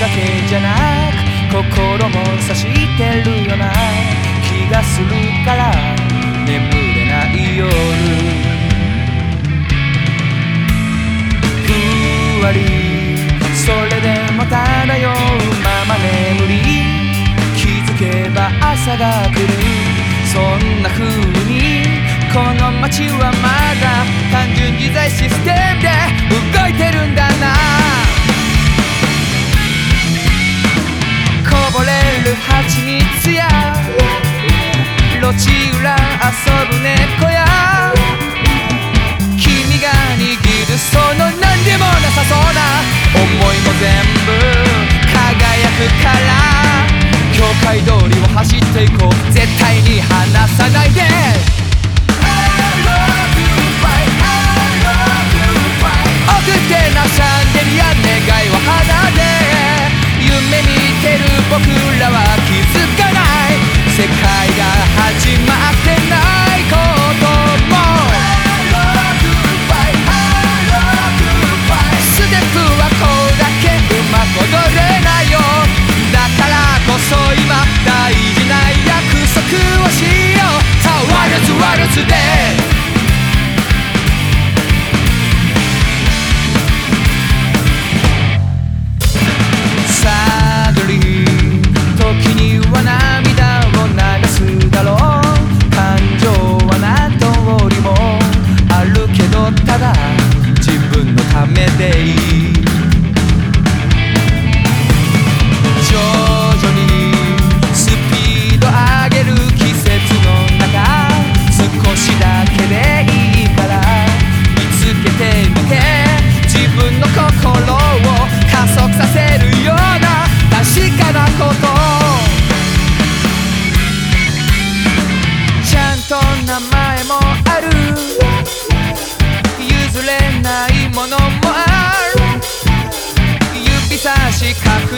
だけじゃなく心も刺してるよな。気がするから眠れない夜。ふわりそれでも漂うまま眠り。気づけば朝が来る。そんな風にこの街はまだ単純自在システムで動いてるんだな。れる蜂蜜。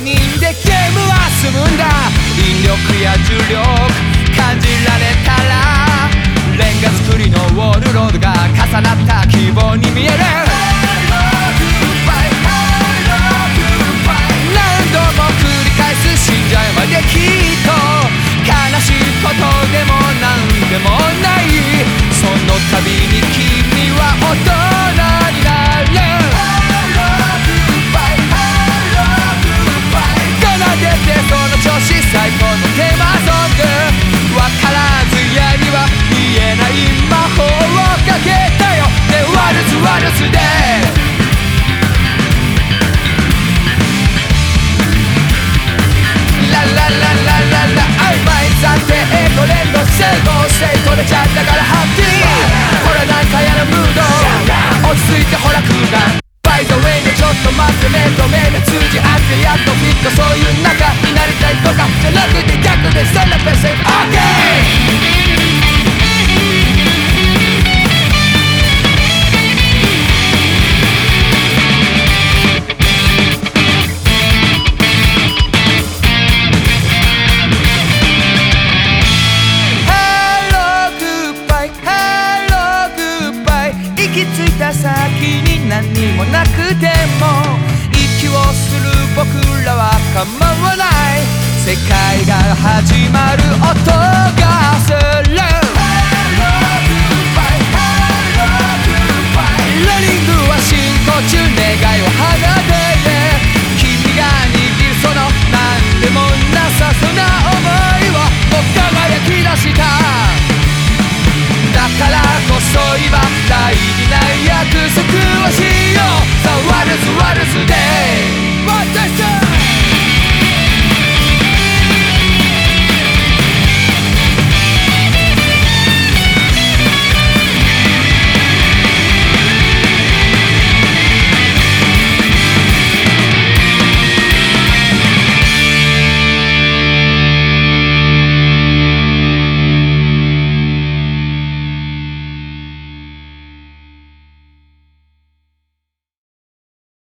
人でゲームは済むんだ。引力や重力感じられたらレンガ造りのウォールロードが重なった希望に見える。始まる音がする。は進行中願いをで君が握るそのもなさそうないをきした。だからこそ今大事な約束しよう。ワルツワルツで。